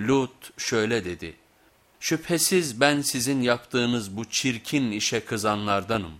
Lut şöyle dedi, şüphesiz ben sizin yaptığınız bu çirkin işe kızanlardanım.